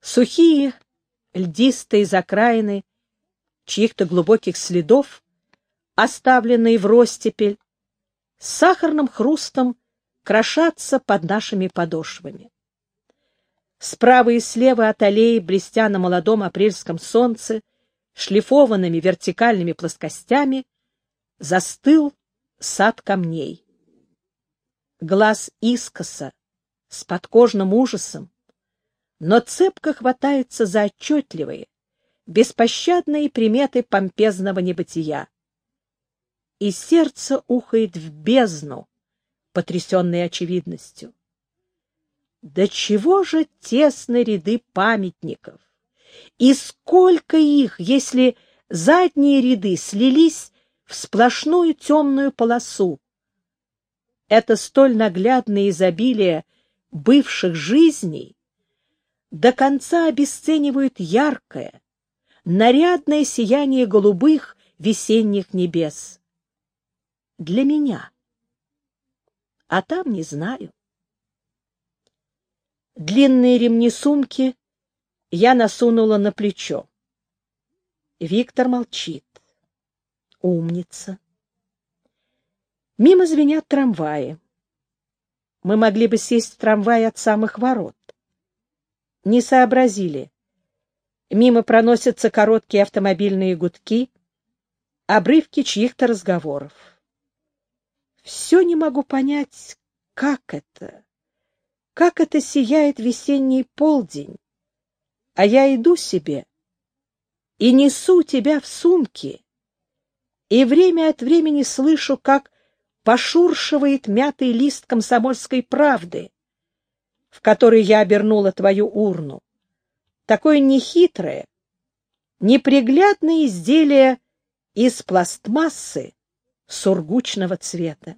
Сухие, льдистые закраины чьих-то глубоких следов, оставленные в ростепель, с сахарным хрустом крошатся под нашими подошвами. Справа и слева от аллеи, блестя на молодом апрельском солнце, шлифованными вертикальными плоскостями, застыл сад камней. Глаз искоса, с подкожным ужасом, но цепко хватается за отчетливые, беспощадные приметы помпезного небытия. И сердце ухает в бездну, потрясенной очевидностью. До чего же тесны ряды памятников? И сколько их, если задние ряды слились в сплошную темную полосу? Это столь наглядное изобилие бывших жизней до конца обесценивают яркое, нарядное сияние голубых весенних небес. Для меня. А там не знаю. Длинные ремни сумки я насунула на плечо. Виктор молчит. Умница. Мимо звенят трамваи. Мы могли бы сесть в трамвай от самых ворот. Не сообразили. Мимо проносятся короткие автомобильные гудки, обрывки чьих-то разговоров. Все не могу понять, как это, как это сияет весенний полдень, а я иду себе и несу тебя в сумке, и время от времени слышу, как пошуршивает мятый лист комсомольской правды, в который я обернула твою урну такое нехитрое, неприглядное изделие из пластмассы сургучного цвета.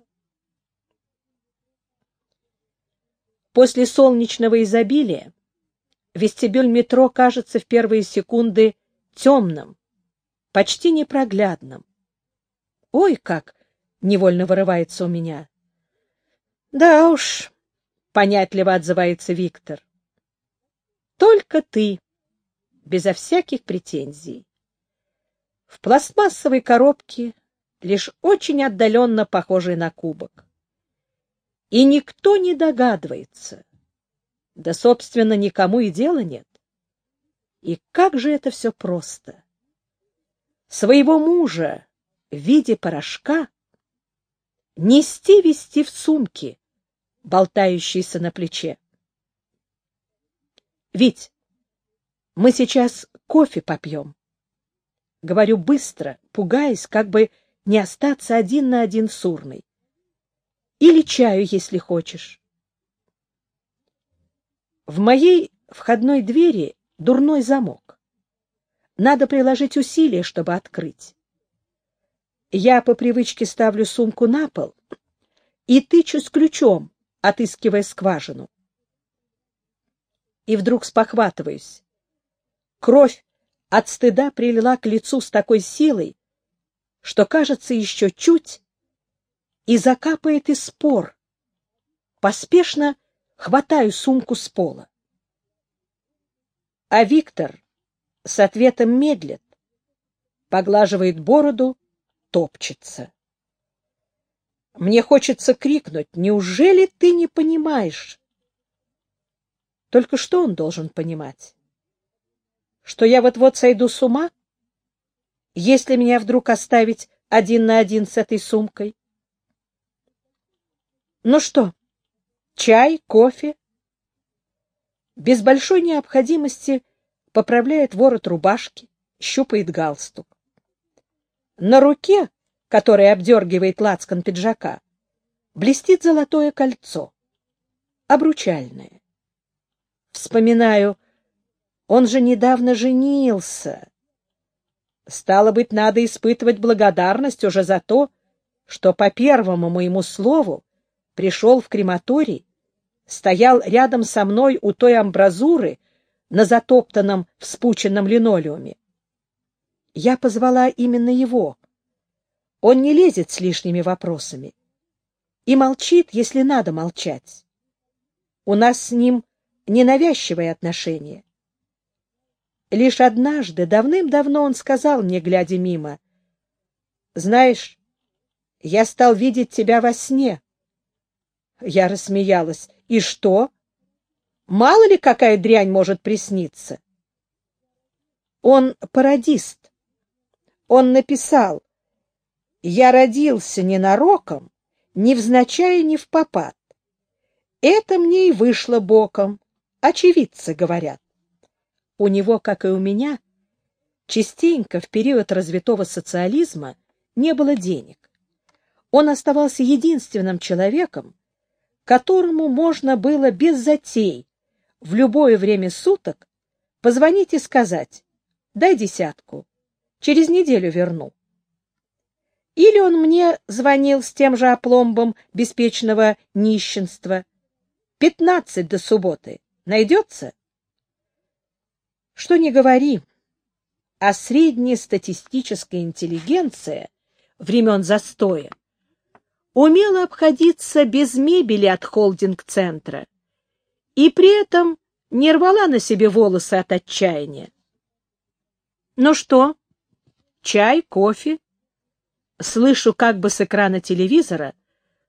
После солнечного изобилия вестибюль метро кажется в первые секунды темным, почти непроглядным. Ой, как невольно вырывается у меня. Да уж, понятливо отзывается Виктор. Только ты, безо всяких претензий. В пластмассовой коробке, лишь очень отдаленно похожей на кубок. И никто не догадывается. Да, собственно, никому и дела нет. И как же это все просто. Своего мужа в виде порошка нести-вести в сумке, болтающейся на плече. Ведь мы сейчас кофе попьем. Говорю быстро, пугаясь, как бы не остаться один на один с урной. Или чаю, если хочешь. В моей входной двери дурной замок. Надо приложить усилия, чтобы открыть. Я по привычке ставлю сумку на пол и тычусь ключом, отыскивая скважину и вдруг спохватываюсь. Кровь от стыда прилила к лицу с такой силой, что, кажется, еще чуть, и закапает из спор. Поспешно хватаю сумку с пола. А Виктор с ответом медлит, поглаживает бороду, топчется. Мне хочется крикнуть, неужели ты не понимаешь? Только что он должен понимать? Что я вот-вот сойду с ума, если меня вдруг оставить один на один с этой сумкой? Ну что, чай, кофе? Без большой необходимости поправляет ворот рубашки, щупает галстук. На руке, которая обдергивает лацкан пиджака, блестит золотое кольцо, обручальное. Вспоминаю, он же недавно женился. Стало быть, надо испытывать благодарность уже за то, что по первому моему слову пришел в крематорий, стоял рядом со мной у той амбразуры на затоптанном вспученном линолеуме. Я позвала именно его. Он не лезет с лишними вопросами и молчит, если надо молчать. У нас с ним ненавязчивые отношения. Лишь однажды, давным-давно он сказал мне, глядя мимо, «Знаешь, я стал видеть тебя во сне». Я рассмеялась. «И что? Мало ли какая дрянь может присниться?» Он пародист. Он написал, «Я родился ненароком, невзначай ни в попад. Это мне и вышло боком, очевидцы говорят. У него, как и у меня, частенько в период развитого социализма не было денег. Он оставался единственным человеком, которому можно было без затей в любое время суток позвонить и сказать «дай десятку, через неделю верну». Или он мне звонил с тем же опломбом беспечного нищенства. «Пятнадцать до субботы. Найдется?» Что не говори, а среднестатистическая интеллигенция времен застоя умела обходиться без мебели от холдинг-центра и при этом не рвала на себе волосы от отчаяния. Ну что, чай, кофе? Слышу как бы с экрана телевизора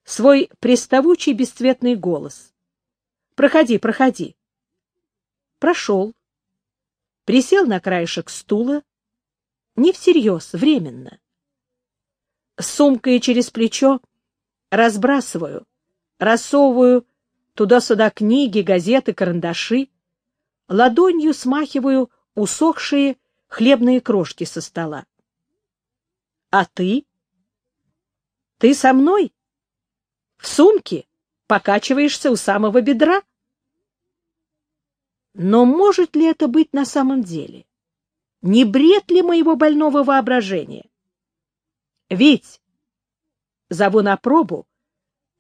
свой приставучий бесцветный голос. Проходи, проходи. Прошел присел на краешек стула, не всерьез, временно. Сумкой через плечо разбрасываю, рассовываю туда-сюда книги, газеты, карандаши, ладонью смахиваю усохшие хлебные крошки со стола. А ты? Ты со мной? В сумке покачиваешься у самого бедра? Но может ли это быть на самом деле? Не бред ли моего больного воображения? Ведь зову на пробу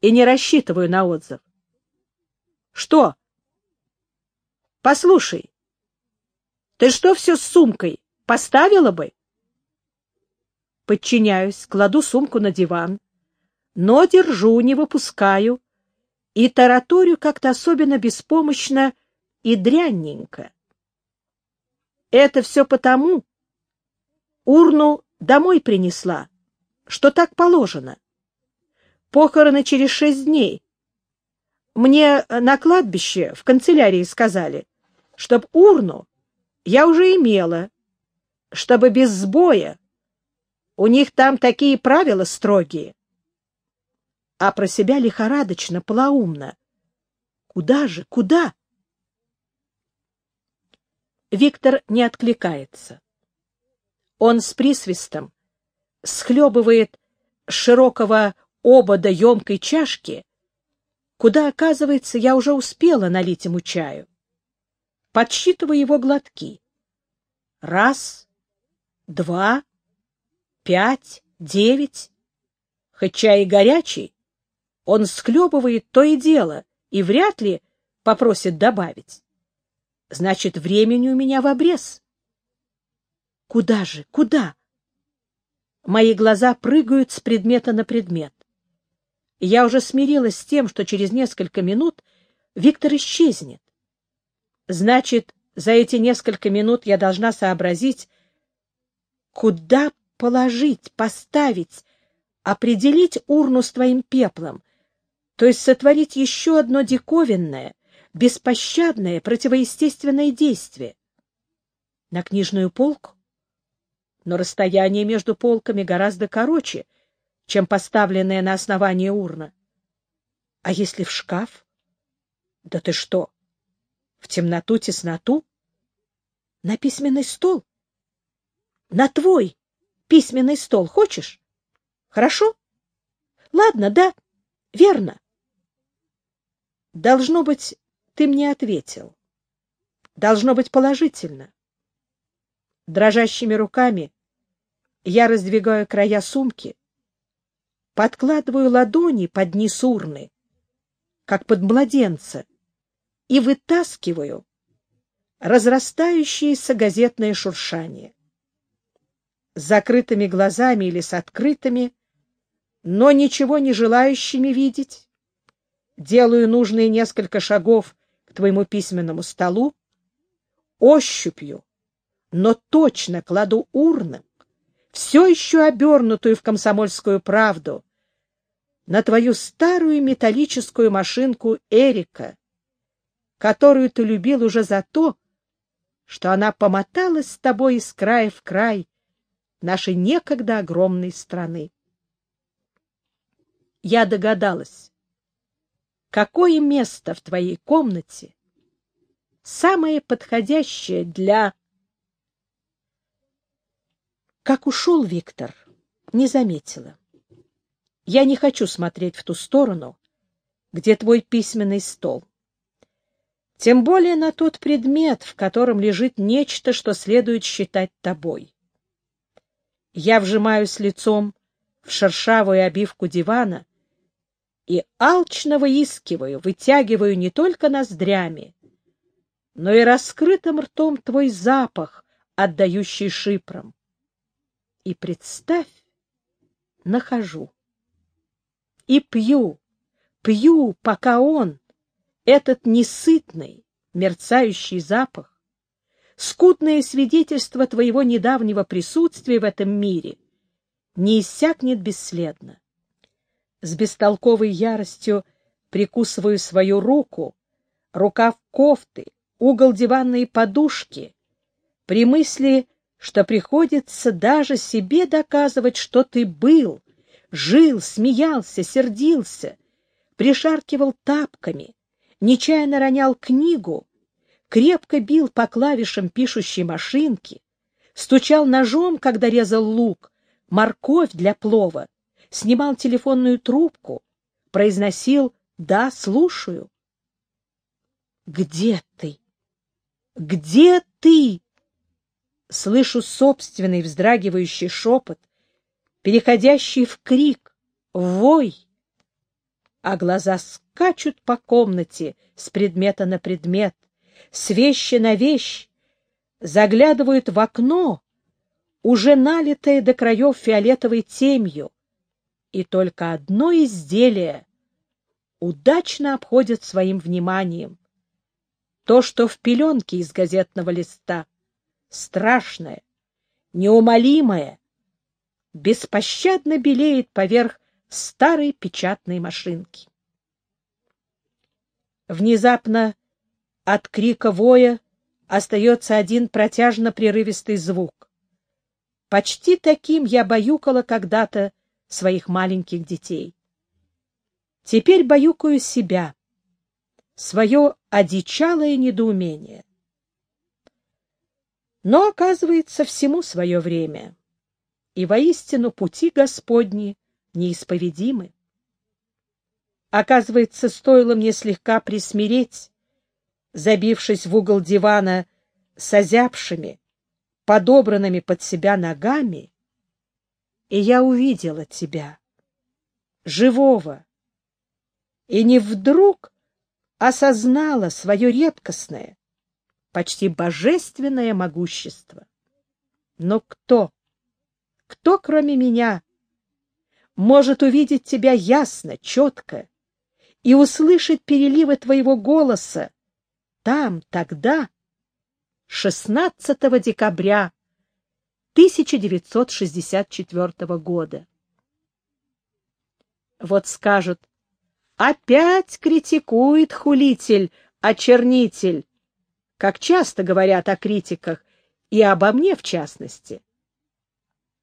и не рассчитываю на отзыв. Что? Послушай, ты что все с сумкой? Поставила бы? Подчиняюсь, кладу сумку на диван, но держу, не выпускаю и тараторю как-то особенно беспомощно и дрянненько. Это все потому, урну домой принесла, что так положено. Похороны через шесть дней. Мне на кладбище в канцелярии сказали, чтоб урну я уже имела, чтобы без сбоя. У них там такие правила строгие. А про себя лихорадочно, полоумно. Куда же, куда? Виктор не откликается. Он с присвистом схлебывает широкого обода емкой чашки, куда, оказывается, я уже успела налить ему чаю. Подсчитываю его глотки. Раз, два, пять, девять. Хоть чай и горячий, он схлебывает то и дело и вряд ли попросит добавить. Значит, времени у меня в обрез. Куда же? Куда? Мои глаза прыгают с предмета на предмет. Я уже смирилась с тем, что через несколько минут Виктор исчезнет. Значит, за эти несколько минут я должна сообразить, куда положить, поставить, определить урну с твоим пеплом, то есть сотворить еще одно диковинное, беспощадное, противоестественное действие. На книжную полку? Но расстояние между полками гораздо короче, чем поставленное на основание урна. А если в шкаф? Да ты что? В темноту, тесноту? На письменный стол? На твой письменный стол хочешь? Хорошо? Ладно, да, верно. Должно быть, ты мне ответил. Должно быть положительно. Дрожащими руками я раздвигаю края сумки, подкладываю ладони под низ урны, как под младенца, и вытаскиваю разрастающееся газетное шуршание. С закрытыми глазами или с открытыми, но ничего не желающими видеть, делаю нужные несколько шагов к твоему письменному столу, ощупью, но точно кладу урну, все еще обернутую в комсомольскую правду, на твою старую металлическую машинку Эрика, которую ты любил уже за то, что она помоталась с тобой из края в край нашей некогда огромной страны. Я догадалась, какое место в твоей комнате самое подходящее для... Как ушел Виктор, не заметила. Я не хочу смотреть в ту сторону, где твой письменный стол. Тем более на тот предмет, в котором лежит нечто, что следует считать тобой. Я вжимаюсь лицом в шершавую обивку дивана и алчно выискиваю, вытягиваю не только ноздрями, но и раскрытым ртом твой запах, отдающий шипром. И представь, нахожу. И пью, пью, пока он, этот несытный, мерцающий запах, скудное свидетельство твоего недавнего присутствия в этом мире, не иссякнет бесследно. С бестолковой яростью прикусываю свою руку, рукав кофты, угол диванной подушки, при мысли, что приходится даже себе доказывать, что ты был, жил, смеялся, сердился, пришаркивал тапками, нечаянно ронял книгу, крепко бил по клавишам пишущей машинки, стучал ножом, когда резал лук, морковь для плова, снимал телефонную трубку, произносил «Да, слушаю». «Где ты? Где ты?» Слышу собственный вздрагивающий шепот, переходящий в крик, в вой, а глаза скачут по комнате с предмета на предмет, с вещи на вещь, заглядывают в окно, уже налитое до краев фиолетовой темью, и только одно изделие удачно обходят своим вниманием. То, что в пеленке из газетного листа, страшное, неумолимое, беспощадно белеет поверх старой печатной машинки. Внезапно от крика воя остается один протяжно-прерывистый звук. Почти таким я баюкала когда-то своих маленьких детей. Теперь баюкаю себя, свое одичалое недоумение. Но, оказывается, всему свое время и воистину пути Господни неисповедимы. Оказывается, стоило мне слегка присмиреть, забившись в угол дивана с озябшими, подобранными под себя ногами, и я увидела тебя, живого, и не вдруг осознала свое редкостное, почти божественное могущество. Но кто? Кто, кроме меня, может увидеть тебя ясно, четко и услышать переливы твоего голоса там, тогда, 16 декабря 1964 года. Вот скажут, опять критикует хулитель, очернитель, как часто говорят о критиках, и обо мне в частности.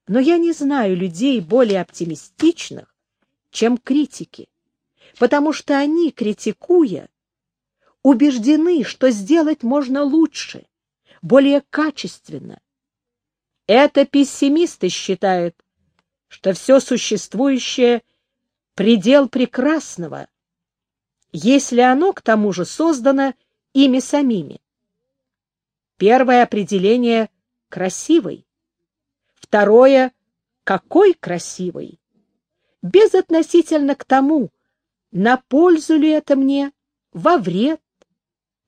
Но я не знаю людей более оптимистичных, чем критики, потому что они, критикуя, убеждены, что сделать можно лучше, более качественно. Это пессимисты считают, что все существующее — предел прекрасного, если оно, к тому же, создано ими самими. Первое определение — красивый, Второе — какой красивый! Безотносительно к тому, на пользу ли это мне, во вред,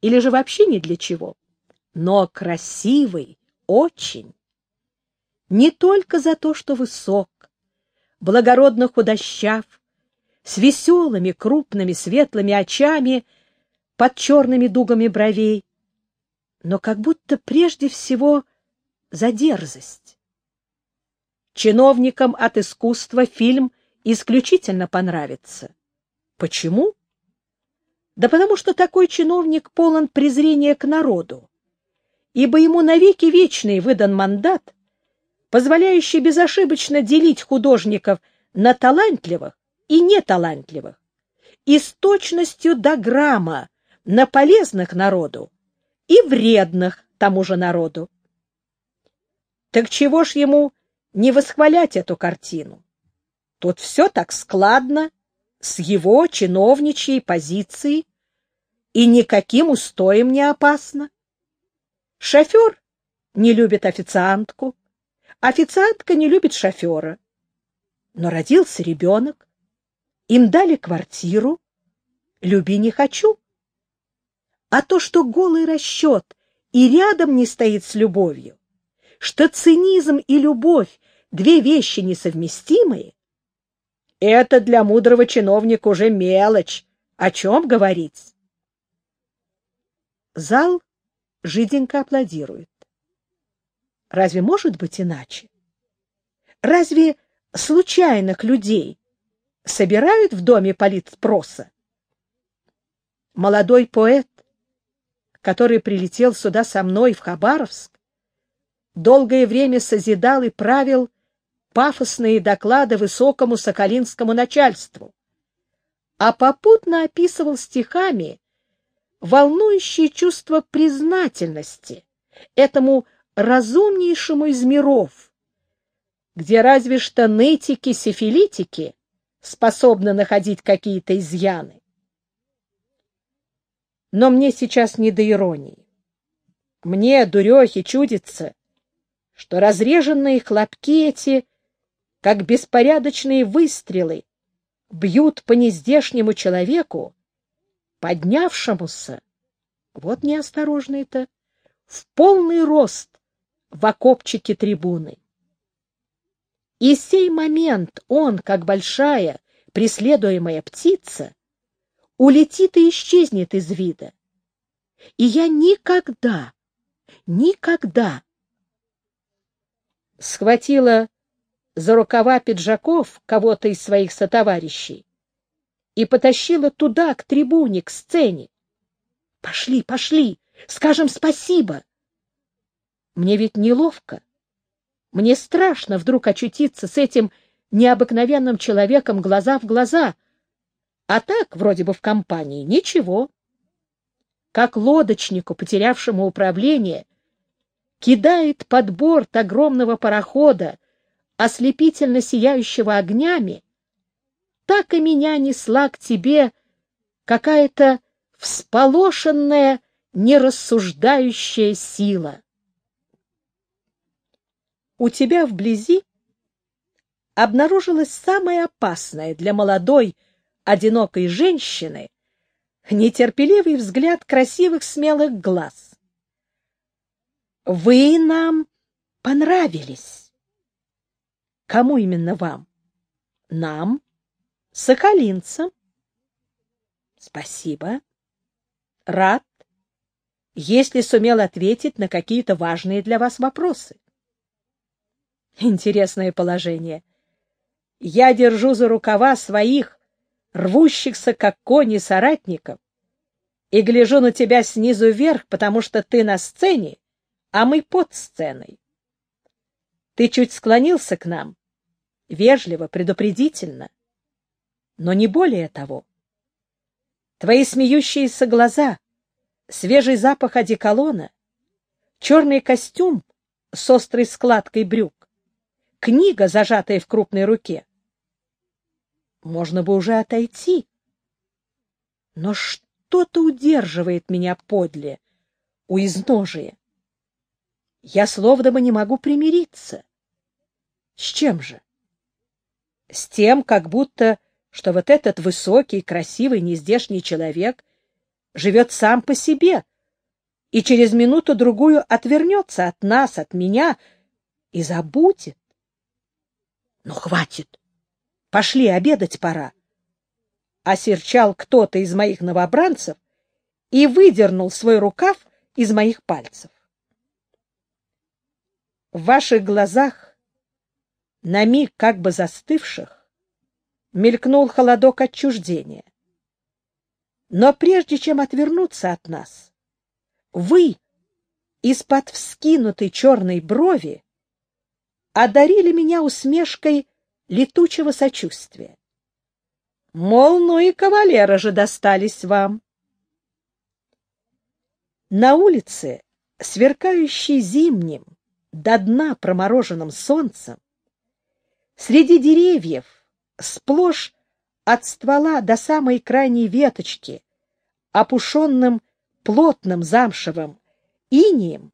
или же вообще ни для чего. Но красивый очень. Не только за то, что высок, благородно худощав, с веселыми, крупными, светлыми очами под черными дугами бровей, но как будто прежде всего за дерзость. Чиновникам от искусства фильм исключительно понравится. Почему? Да потому что такой чиновник полон презрения к народу, ибо ему навеки вечный выдан мандат, позволяющий безошибочно делить художников на талантливых и неталантливых, и с точностью до грамма на полезных народу и вредных тому же народу. Так чего ж ему не восхвалять эту картину? Тут все так складно, с его чиновничьей позиции, и никаким устоем не опасно. Шофер не любит официантку, официантка не любит шофера. Но родился ребенок, им дали квартиру, люби не хочу. А то, что голый расчет и рядом не стоит с любовью, что цинизм и любовь — две вещи несовместимые, это для мудрого чиновника уже мелочь. О чем говорить? Зал жиденько аплодирует. Разве может быть иначе? Разве случайных людей собирают в доме политспроса? Молодой поэт, который прилетел сюда со мной в Хабаровск, долгое время созидал и правил пафосные доклады высокому соколинскому начальству, а попутно описывал стихами волнующее чувство признательности этому разумнейшему из миров, где разве что нытики-сифилитики способны находить какие-то изъяны. Но мне сейчас не до иронии. Мне, дурехе, чудится, что разреженные хлопки эти как беспорядочные выстрелы, бьют по нездешнему человеку, поднявшемуся, вот неосторожный-то, в полный рост в окопчике трибуны. И сей момент он, как большая, преследуемая птица, улетит и исчезнет из вида. И я никогда, никогда схватила за рукава пиджаков кого-то из своих сотоварищей и потащила туда, к трибуне, к сцене. «Пошли, пошли, скажем спасибо!» Мне ведь неловко. Мне страшно вдруг очутиться с этим необыкновенным человеком глаза в глаза, а так, вроде бы в компании, ничего. Как лодочнику, потерявшему управление, кидает под борт огромного парохода ослепительно сияющего огнями, так и меня несла к тебе какая-то всполошенная, нерассуждающая сила. У тебя вблизи обнаружилось самое опасное для молодой, одинокой женщины нетерпеливый взгляд красивых смелых глаз. Вы нам понравились. Кому именно вам? Нам, соколинцам. Спасибо. Рад, если сумел ответить на какие-то важные для вас вопросы. Интересное положение. Я держу за рукава своих, рвущихся как кони соратников, и гляжу на тебя снизу вверх, потому что ты на сцене, а мы под сценой. Ты чуть склонился к нам, вежливо, предупредительно, но не более того. Твои смеющиеся глаза, свежий запах одеколона, черный костюм с острой складкой брюк, книга, зажатая в крупной руке. Можно бы уже отойти, но что-то удерживает меня подле, у изножия. Я словно бы не могу примириться. С чем же? с тем, как будто, что вот этот высокий, красивый, нездешний человек живет сам по себе и через минуту-другую отвернется от нас, от меня и забудет. Ну, хватит. Пошли, обедать пора. Осерчал кто-то из моих новобранцев и выдернул свой рукав из моих пальцев. В ваших глазах, на миг как бы застывших, мелькнул холодок отчуждения. Но прежде чем отвернуться от нас, вы из-под вскинутой черной брови одарили меня усмешкой летучего сочувствия. Мол, ну и кавалеры же достались вам. На улице, сверкающей зимним, до дна промороженным солнцем, среди деревьев, сплошь от ствола до самой крайней веточки, опушенным плотным замшевым инием,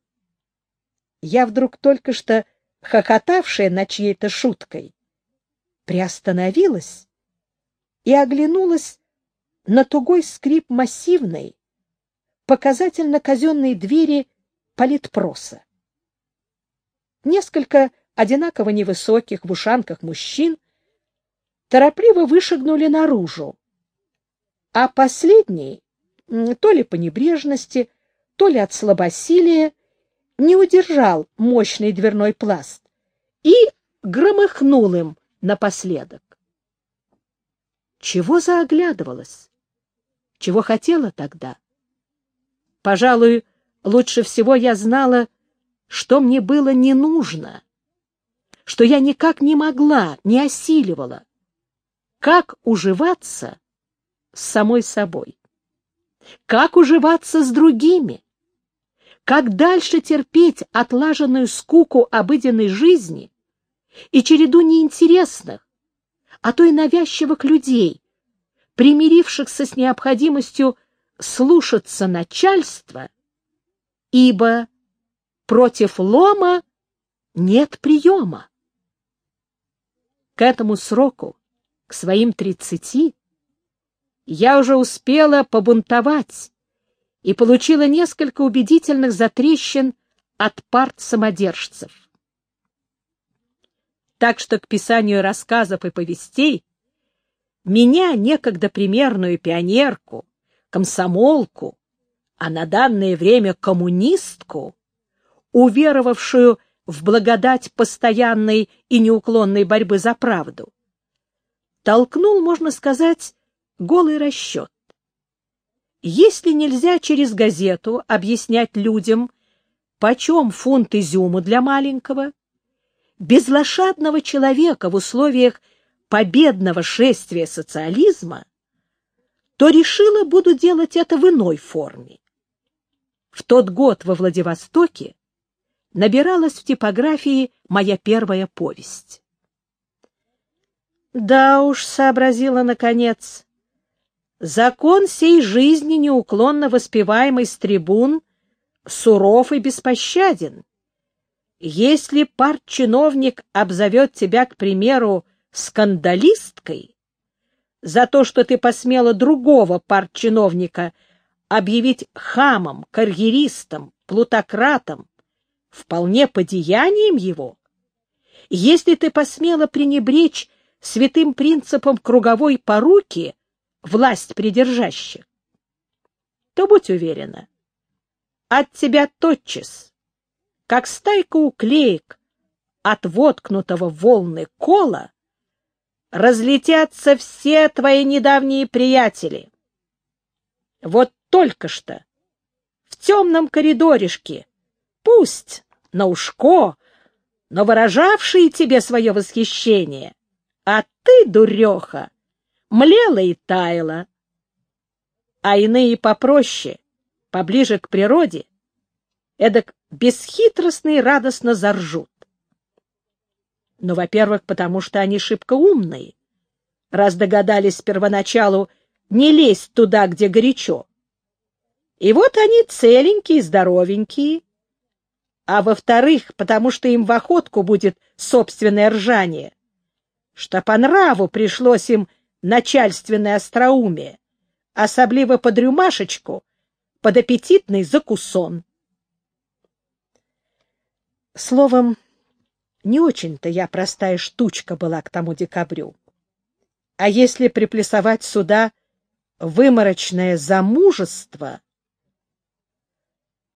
я вдруг только что хохотавшая над чьей-то шуткой, приостановилась и оглянулась на тугой скрип массивной, показательно казенной двери политпроса. Несколько одинаково невысоких в ушанках мужчин торопливо вышагнули наружу, а последний, то ли по небрежности, то ли от слабосилия, не удержал мощный дверной пласт и громыхнул им напоследок. Чего заоглядывалась? Чего хотела тогда? Пожалуй, лучше всего я знала, что мне было не нужно, что я никак не могла, не осиливала. Как уживаться с самой собой? Как уживаться с другими? Как дальше терпеть отлаженную скуку обыденной жизни и череду неинтересных, а то и навязчивых людей, примирившихся с необходимостью слушаться начальства, ибо против лома нет приема. К этому сроку, к своим тридцати, я уже успела побунтовать и получила несколько убедительных затрещин от парт-самодержцев. Так что к писанию рассказов и повестей меня, некогда примерную пионерку, комсомолку, а на данное время коммунистку, уверовавшую в благодать постоянной и неуклонной борьбы за правду, толкнул, можно сказать, голый расчет. Если нельзя через газету объяснять людям, почем фунт изюму для маленького, без лошадного человека в условиях победного шествия социализма, то решила, буду делать это в иной форме. В тот год во Владивостоке набиралась в типографии моя первая повесть. Да уж, сообразила наконец, Закон сей жизни, неуклонно воспеваемый с трибун, суров и беспощаден. Если партчиновник обзовет тебя, к примеру, скандалисткой, за то, что ты посмела другого партчиновника объявить хамом, карьеристом, плутократом, вполне по деяниям его, если ты посмела пренебречь святым принципом круговой поруки, власть придержащих, то будь уверена, от тебя тотчас, как стайка уклеек от воткнутого волны кола, разлетятся все твои недавние приятели. Вот только что в темном коридоришке, пусть на ушко, но выражавшие тебе свое восхищение, а ты, дуреха, млела и таяла. А иные попроще, поближе к природе, эдак бесхитростно и радостно заржут. Ну, во-первых, потому что они шибко умные, раз догадались первоначалу не лезть туда, где горячо. И вот они целенькие, здоровенькие. А во-вторых, потому что им в охотку будет собственное ржание, что по нраву пришлось им начальственное остроумие, особливо под рюмашечку, под аппетитный закусон. Словом, не очень-то я простая штучка была к тому декабрю. А если приплесовать сюда выморочное замужество,